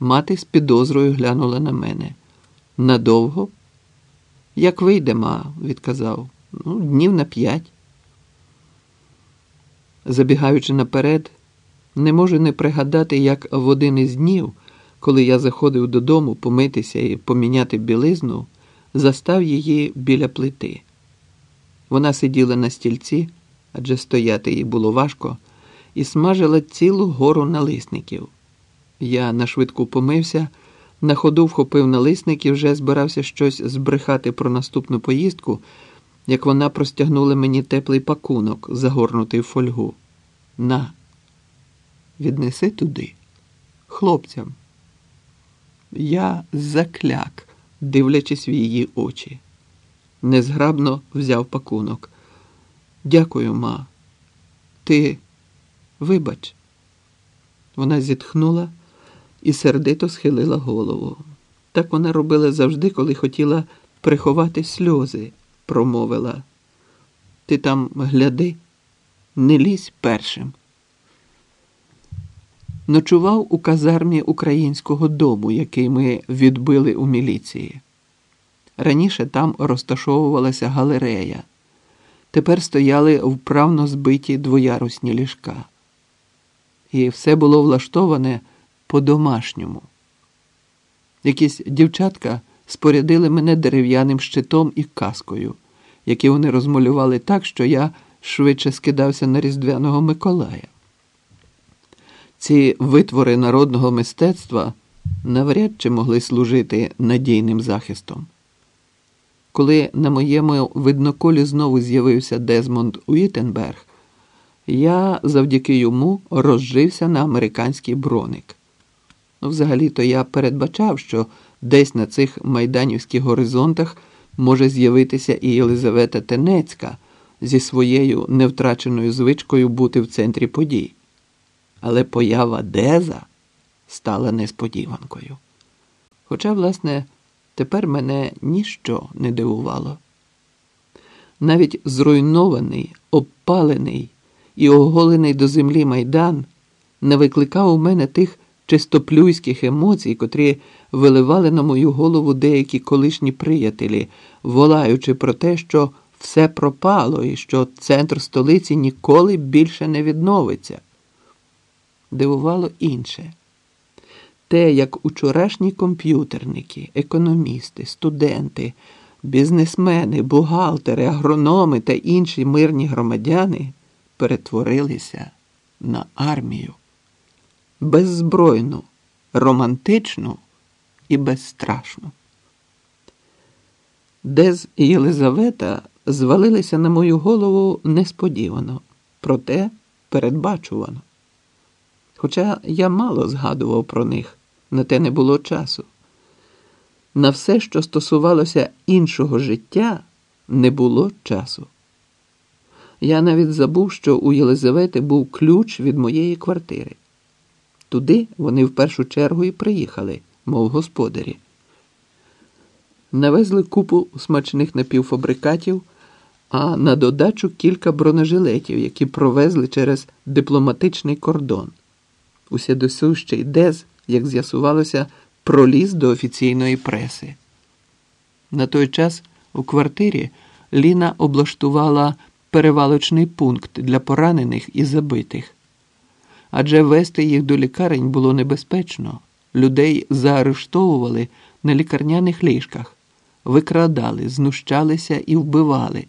Мати з підозрою глянула на мене. Надовго? Як вийде, ма, відказав. Ну, днів на п'ять. Забігаючи наперед, не можу не пригадати, як в один із днів, коли я заходив додому помитися і поміняти білизну, застав її біля плити. Вона сиділа на стільці, адже стояти їй було важко, і смажила цілу гору налисників. Я нашвидку помився, на ходу вхопив налисник і вже збирався щось збрехати про наступну поїздку, як вона простягнула мені теплий пакунок, загорнутий в фольгу. На, віднеси туди, хлопцям. Я закляк, дивлячись в її очі. Незграбно взяв пакунок. Дякую, ма. Ти вибач. Вона зітхнула і сердито схилила голову. Так вона робила завжди, коли хотіла приховати сльози, промовила. Ти там гляди, не лізь першим. Ночував у казармі українського дому, який ми відбили у міліції. Раніше там розташовувалася галерея. Тепер стояли вправно збиті двоярусні ліжка. І все було влаштоване по-домашньому. Якісь дівчатка спорядили мене дерев'яним щитом і каскою, які вони розмалювали так, що я швидше скидався на Різдвяного Миколая. Ці витвори народного мистецтва навряд чи могли служити надійним захистом. Коли на моєму видноколі знову з'явився Дезмонд Уітенберг, я завдяки йому розжився на американський броник. Ну, взагалі-то я передбачав, що десь на цих майданівських горизонтах може з'явитися і Єлизавета Тенецька зі своєю невтраченою звичкою бути в центрі подій. Але поява Деза стала несподіванкою. Хоча, власне, тепер мене ніщо не дивувало. Навіть зруйнований, обпалений і оголений до землі майдан не викликав у мене тих чистоплюйських емоцій, котрі виливали на мою голову деякі колишні приятелі, волаючи про те, що все пропало і що центр столиці ніколи більше не відновиться. Дивувало інше. Те, як учорашні комп'ютерники, економісти, студенти, бізнесмени, бухгалтери, агрономи та інші мирні громадяни перетворилися на армію беззбройну, романтичну і безстрашну. Дез і Єлизавета звалилися на мою голову несподівано, проте передбачувано. Хоча я мало згадував про них, на те не було часу. На все, що стосувалося іншого життя, не було часу. Я навіть забув, що у Єлизавети був ключ від моєї квартири. Туди вони в першу чергу і приїхали, мов господарі. Навезли купу смачних напівфабрикатів, а на додачу кілька бронежилетів, які провезли через дипломатичний кордон. Усе досущий Дез, як з'ясувалося, проліз до офіційної преси. На той час у квартирі Ліна облаштувала перевалочний пункт для поранених і забитих адже вести їх до лікарень було небезпечно. Людей заарештовували на лікарняних ліжках, викрадали, знущалися і вбивали.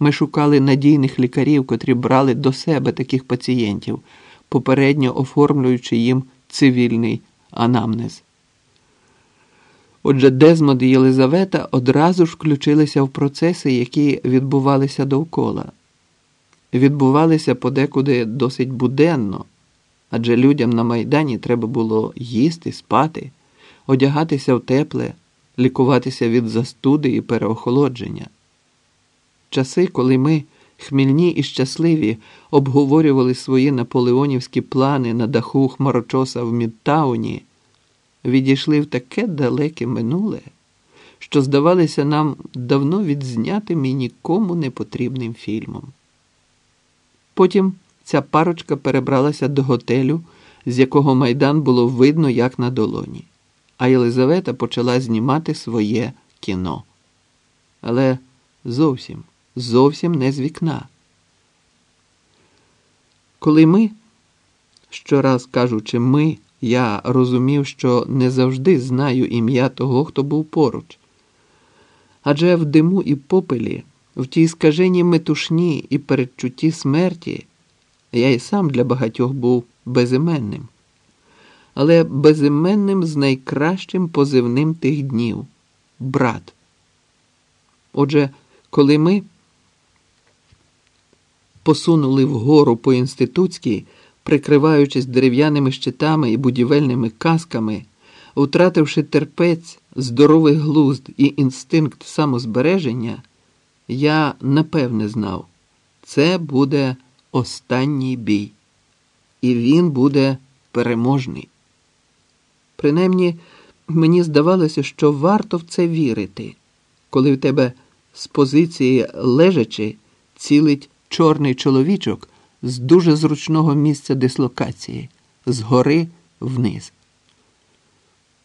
Ми шукали надійних лікарів, котрі брали до себе таких пацієнтів, попередньо оформлюючи їм цивільний анамнез. Отже, Дезмонд і Єлизавета одразу ж включилися в процеси, які відбувалися довкола відбувалися подекуди досить буденно, адже людям на Майдані треба було їсти, спати, одягатися в тепле, лікуватися від застуди і переохолодження. Часи, коли ми, хмільні і щасливі, обговорювали свої наполеонівські плани на даху хмарочоса в Мідтауні, відійшли в таке далеке минуле, що здавалися нам давно відзнятим і нікому не потрібним фільмом. Потім ця парочка перебралася до готелю, з якого майдан було видно як на долоні, а Єлизавета почала знімати своє кіно. Але зовсім, зовсім не з вікна. Коли ми, щораз кажучи ми, я розумів, що не завжди знаю ім'я того, хто був поруч. Адже в диму і попелі, в тій скаженій метушні і передчутті смерті, я і сам для багатьох був безіменним, але безіменним з найкращим позивним тих днів брат. Отже, коли ми посунули вгору по інститутській, прикриваючись дерев'яними щитами і будівельними касками, втративши терпець, здоровий глузд і інстинкт самозбереження, я напевне знав, це буде останній бій, і він буде переможний. Принаймні, мені здавалося, що варто в це вірити, коли в тебе з позиції лежачи цілить чорний чоловічок з дуже зручного місця дислокації, згори вниз.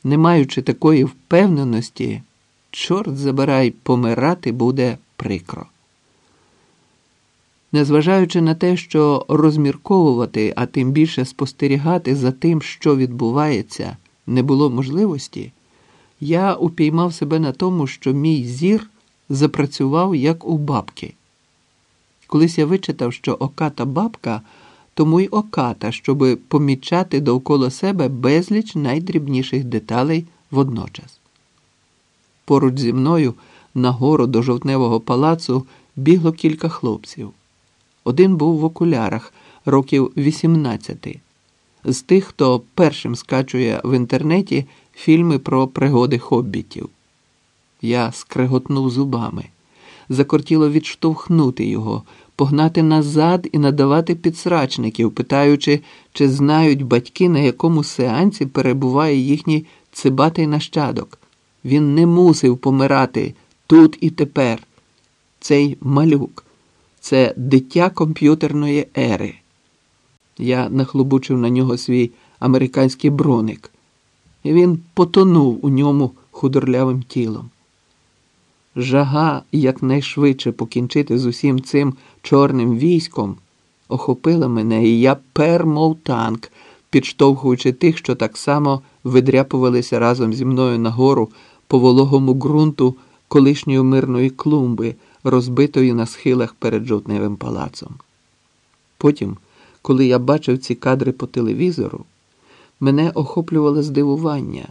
Не маючи такої впевненості, чорт забирай, помирати буде прикро. Незважаючи на те, що розмірковувати, а тим більше спостерігати за тим, що відбувається, не було можливості, я упіймав себе на тому, що мій зір запрацював як у бабки. Колись я вичитав, що оката бабка тому й оката, щоби помічати довкола себе безліч найдрібніших деталей водночас. Поруч зі мною нагору до жовтневого палацу бігло кілька хлопців. Один був в окулярах років 18, з тих, хто першим скачує в інтернеті фільми про пригоди хоббітів. Я скреготнув зубами. Закортіло відштовхнути його, погнати назад і надавати підсрачників, питаючи, чи знають батьки, на якому сеансі перебуває їхній цибатий нащадок. Він не мусив помирати тут і тепер. Цей малюк, це дитя комп'ютерної ери. Я нахлобучив на нього свій американський броник, і він потонув у ньому худорлявим тілом. Жага якнайшвидше покінчити з усім цим чорним військом охопила мене, і я пер, мов танк, підштовхуючи тих, що так само видряпувалися разом зі мною нагору по вологому ґрунту колишньої мирної клумби, розбитої на схилах перед жовтневим палацом. Потім, коли я бачив ці кадри по телевізору, мене охоплювало здивування.